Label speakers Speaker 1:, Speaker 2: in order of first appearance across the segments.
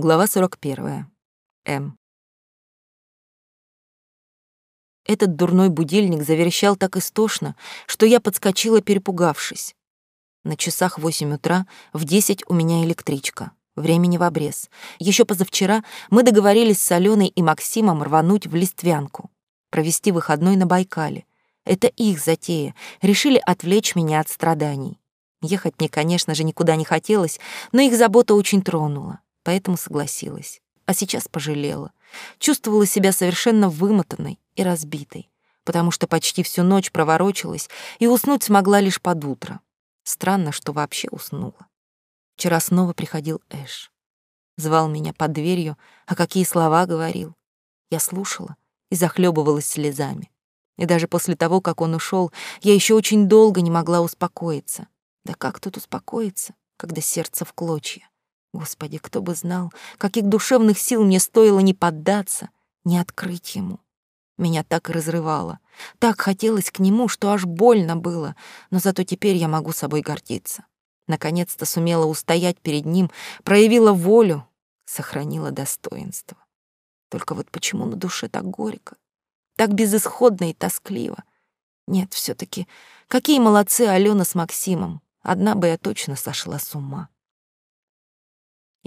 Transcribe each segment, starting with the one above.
Speaker 1: Глава 41. М. Этот дурной будильник заверещал так истошно, что я подскочила, перепугавшись. На часах восемь утра, в десять у меня электричка. Времени в обрез. Еще позавчера мы договорились с Аленой и Максимом рвануть в Листвянку, провести выходной на Байкале. Это их затея. Решили отвлечь меня от страданий. Ехать мне, конечно же, никуда не хотелось, но их забота очень тронула, поэтому согласилась. А сейчас пожалела. Чувствовала себя совершенно вымотанной и разбитой, потому что почти всю ночь проворочилась и уснуть смогла лишь под утро. Странно, что вообще уснула. Вчера снова приходил Эш. Звал меня под дверью, а какие слова говорил. Я слушала и захлебывалась слезами. И даже после того, как он ушел, я еще очень долго не могла успокоиться. Да как тут успокоиться, когда сердце в клочья? Господи, кто бы знал, каких душевных сил мне стоило не поддаться, не открыть ему. Меня так разрывало. Так хотелось к нему, что аж больно было, но зато теперь я могу собой гордиться. Наконец-то сумела устоять перед ним, проявила волю, сохранила достоинство. Только вот почему на душе так горько, так безысходно и тоскливо? Нет, все таки какие молодцы Алена с Максимом. Одна бы я точно сошла с ума.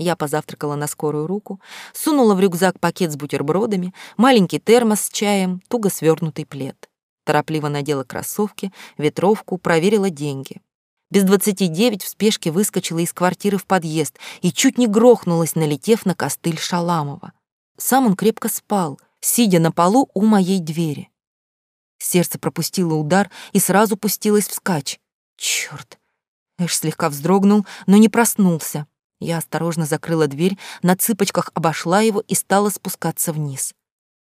Speaker 1: Я позавтракала на скорую руку, сунула в рюкзак пакет с бутербродами, маленький термос с чаем, туго свернутый плед. Торопливо надела кроссовки, ветровку, проверила деньги. Без двадцати девять в спешке выскочила из квартиры в подъезд и чуть не грохнулась, налетев на костыль Шаламова. Сам он крепко спал, сидя на полу у моей двери. Сердце пропустило удар и сразу пустилось вскачь. Чёрт! Эш слегка вздрогнул, но не проснулся. Я осторожно закрыла дверь, на цыпочках обошла его и стала спускаться вниз.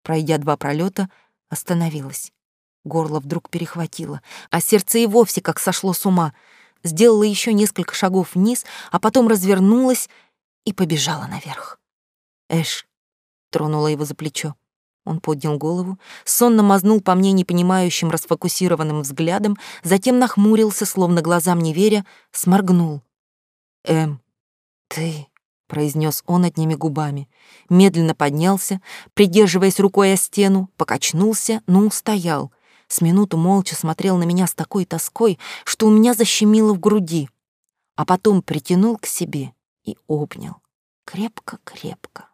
Speaker 1: Пройдя два пролета, остановилась. Горло вдруг перехватило, а сердце и вовсе как сошло с ума. Сделала еще несколько шагов вниз, а потом развернулась и побежала наверх. «Эш», — тронула его за плечо. Он поднял голову, сонно мазнул по мне непонимающим расфокусированным взглядом, затем нахмурился, словно глазам не веря, сморгнул. «Эм, «Ты», — произнес он одними губами, медленно поднялся, придерживаясь рукой о стену, покачнулся, но устоял. С минуту молча смотрел на меня с такой тоской, что у меня защемило в груди, а потом притянул к себе и обнял. Крепко-крепко.